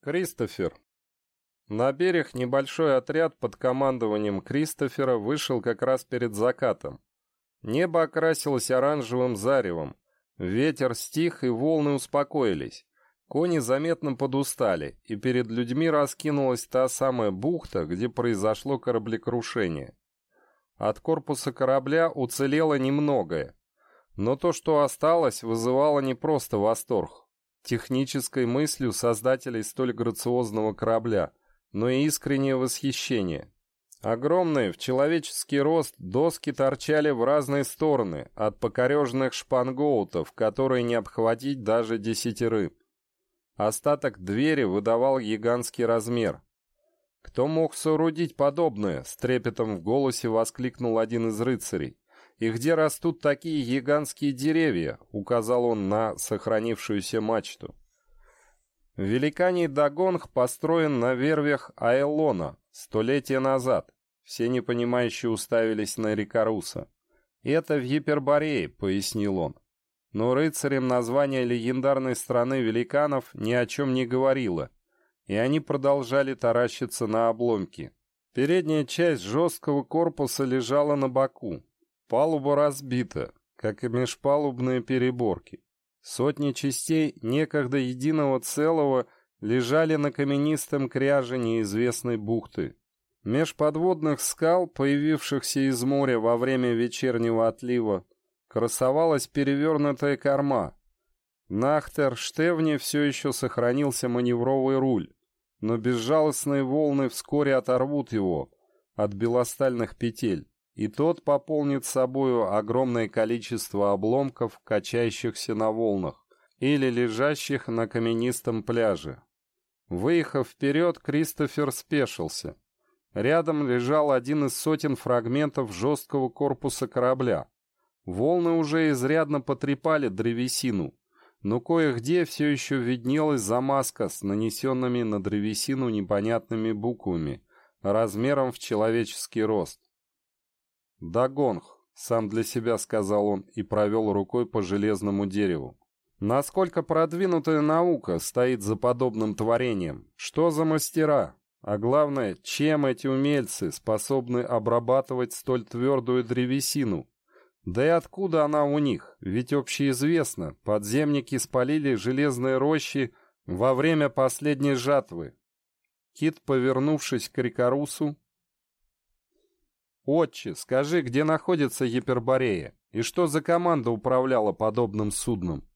Кристофер. На берег небольшой отряд под командованием Кристофера вышел как раз перед закатом. Небо окрасилось оранжевым заревом. Ветер стих и волны успокоились. Кони заметно подустали, и перед людьми раскинулась та самая бухта, где произошло кораблекрушение. От корпуса корабля уцелело немногое, но то, что осталось, вызывало не просто восторг, технической мыслью создателей столь грациозного корабля, но и искреннее восхищение. Огромные, в человеческий рост, доски торчали в разные стороны, от покореженных шпангоутов, которые не обхватить даже десятерым. Остаток двери выдавал гигантский размер. «Кто мог соорудить подобное?» — с трепетом в голосе воскликнул один из рыцарей. «И где растут такие гигантские деревья?» — указал он на сохранившуюся мачту. Великаний Дагонг построен на вервях Айлона столетия назад. Все непонимающие уставились на Рикаруса. «Это в Гиперборее», — пояснил он. Но рыцарям название легендарной страны великанов ни о чем не говорило, и они продолжали таращиться на обломки. Передняя часть жесткого корпуса лежала на боку, Палуба разбита, как и межпалубные переборки. Сотни частей некогда единого целого лежали на каменистом кряже неизвестной бухты. Меж подводных скал, появившихся из моря во время вечернего отлива, красовалась перевернутая корма. На Ахтер-штевне все еще сохранился маневровый руль, но безжалостные волны вскоре оторвут его от белостальных петель и тот пополнит собою огромное количество обломков, качающихся на волнах или лежащих на каменистом пляже. Выехав вперед, Кристофер спешился. Рядом лежал один из сотен фрагментов жесткого корпуса корабля. Волны уже изрядно потрепали древесину, но кое-где все еще виднелась замазка с нанесенными на древесину непонятными буквами, размером в человеческий рост. «Дагонг», — сам для себя сказал он и провел рукой по железному дереву. «Насколько продвинутая наука стоит за подобным творением? Что за мастера? А главное, чем эти умельцы способны обрабатывать столь твердую древесину? Да и откуда она у них? Ведь общеизвестно, подземники спалили железные рощи во время последней жатвы». Кит, повернувшись к Рикарусу, «Отче, скажи, где находится Гиперборея, и что за команда управляла подобным судном?»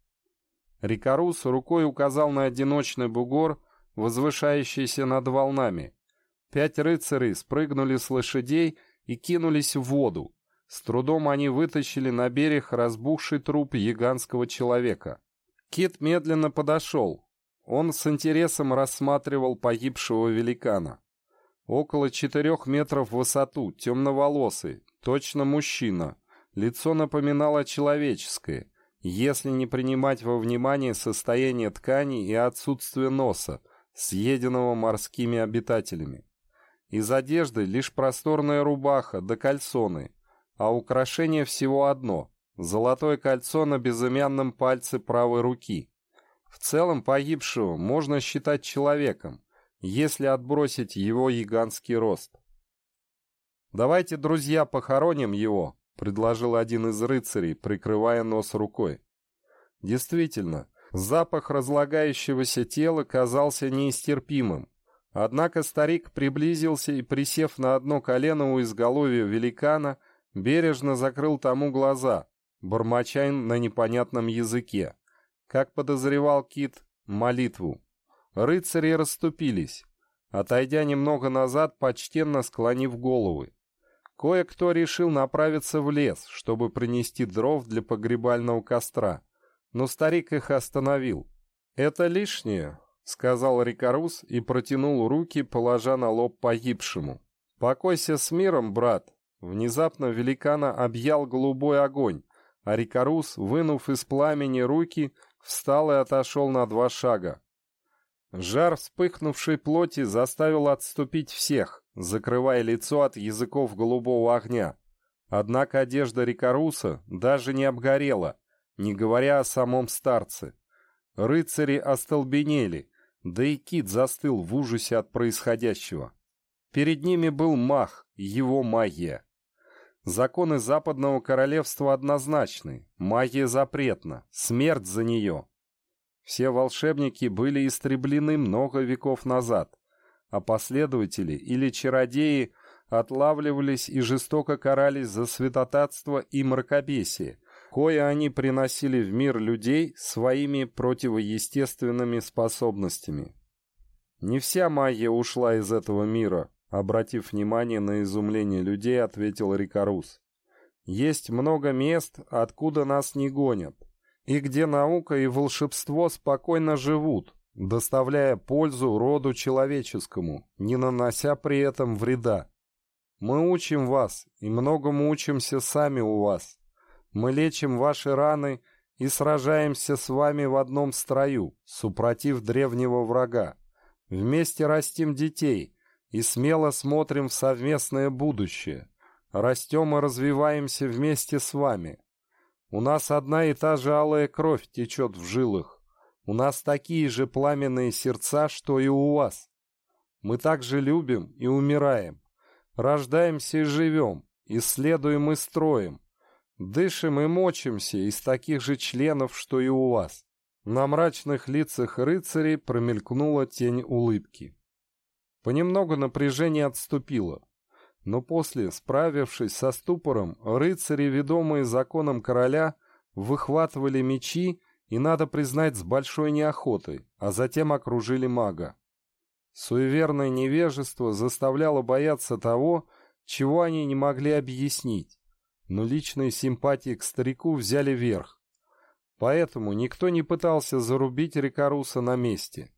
Рикарус рукой указал на одиночный бугор, возвышающийся над волнами. Пять рыцарей спрыгнули с лошадей и кинулись в воду. С трудом они вытащили на берег разбухший труп гигантского человека. Кит медленно подошел. Он с интересом рассматривал погибшего великана. Около четырех метров в высоту, темноволосый, точно мужчина. Лицо напоминало человеческое, если не принимать во внимание состояние ткани и отсутствие носа, съеденного морскими обитателями. Из одежды лишь просторная рубаха да кальсоны, а украшение всего одно – золотое кольцо на безымянном пальце правой руки. В целом погибшего можно считать человеком, если отбросить его гигантский рост. «Давайте, друзья, похороним его», — предложил один из рыцарей, прикрывая нос рукой. Действительно, запах разлагающегося тела казался неистерпимым. Однако старик приблизился и, присев на одно колено у изголовья великана, бережно закрыл тому глаза, бормоча на непонятном языке. Как подозревал Кит, молитву. Рыцари расступились, отойдя немного назад, почтенно склонив головы. Кое-кто решил направиться в лес, чтобы принести дров для погребального костра, но старик их остановил. «Это лишнее», — сказал Рикарус и протянул руки, положа на лоб погибшему. «Покойся с миром, брат!» Внезапно великана объял голубой огонь, а Рикарус, вынув из пламени руки, встал и отошел на два шага. Жар вспыхнувшей плоти заставил отступить всех, закрывая лицо от языков голубого огня. Однако одежда Рикаруса даже не обгорела, не говоря о самом старце. Рыцари остолбенели, Да и Кит застыл в ужасе от происходящего. Перед ними был мах, его магия. Законы Западного Королевства однозначны, магия запретна, смерть за нее. Все волшебники были истреблены много веков назад, а последователи или чародеи отлавливались и жестоко карались за святотатство и мракобесие, кое они приносили в мир людей своими противоестественными способностями. Не вся магия ушла из этого мира, обратив внимание на изумление людей, ответил Рикарус. Есть много мест, откуда нас не гонят, и где наука и волшебство спокойно живут, доставляя пользу роду человеческому, не нанося при этом вреда. Мы учим вас и многому учимся сами у вас. Мы лечим ваши раны и сражаемся с вами в одном строю, супротив древнего врага. Вместе растим детей и смело смотрим в совместное будущее. Растем и развиваемся вместе с вами. У нас одна и та же алая кровь течет в жилах. У нас такие же пламенные сердца, что и у вас. Мы также любим и умираем. Рождаемся и живем, исследуем и строим. Дышим и мочимся из таких же членов, что и у вас. На мрачных лицах рыцарей промелькнула тень улыбки. Понемногу напряжение отступило. Но после, справившись со ступором, рыцари, ведомые законом короля, выхватывали мечи и, надо признать, с большой неохотой, а затем окружили мага. Суеверное невежество заставляло бояться того, чего они не могли объяснить, но личные симпатии к старику взяли верх. Поэтому никто не пытался зарубить Рикаруса на месте.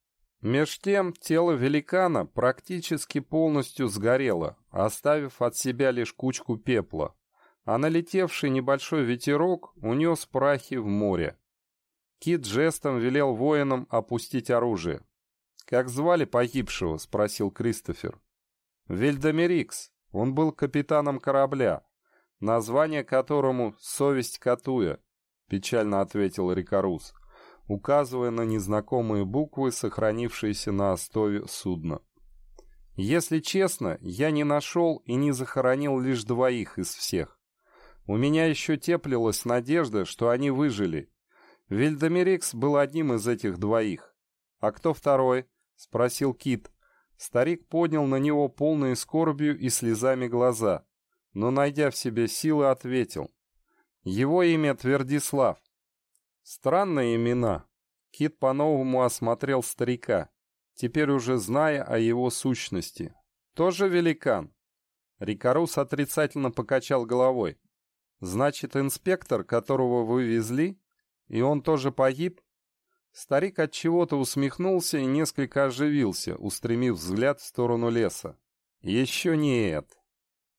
Меж тем тело великана практически полностью сгорело, оставив от себя лишь кучку пепла, а налетевший небольшой ветерок унес прахи в море. Кит жестом велел воинам опустить оружие. «Как звали погибшего?» — спросил Кристофер. «Вельдомерикс. Он был капитаном корабля, название которому «Совесть Катуя», — печально ответил Рикарус, указывая на незнакомые буквы, сохранившиеся на остове судна. «Если честно, я не нашел и не захоронил лишь двоих из всех. У меня еще теплилась надежда, что они выжили, Вильдемерикс был одним из этих двоих. «А кто второй?» — спросил Кит. Старик поднял на него полные скорбью и слезами глаза, но, найдя в себе силы, ответил. «Его имя Твердислав». Странные имена. Кит по-новому осмотрел старика, теперь уже зная о его сущности. Тоже великан. Рикарус отрицательно покачал головой. «Значит, инспектор, которого вы везли, и он тоже погиб? Старик от чего-то усмехнулся и несколько оживился, устремив взгляд в сторону леса. Еще нет.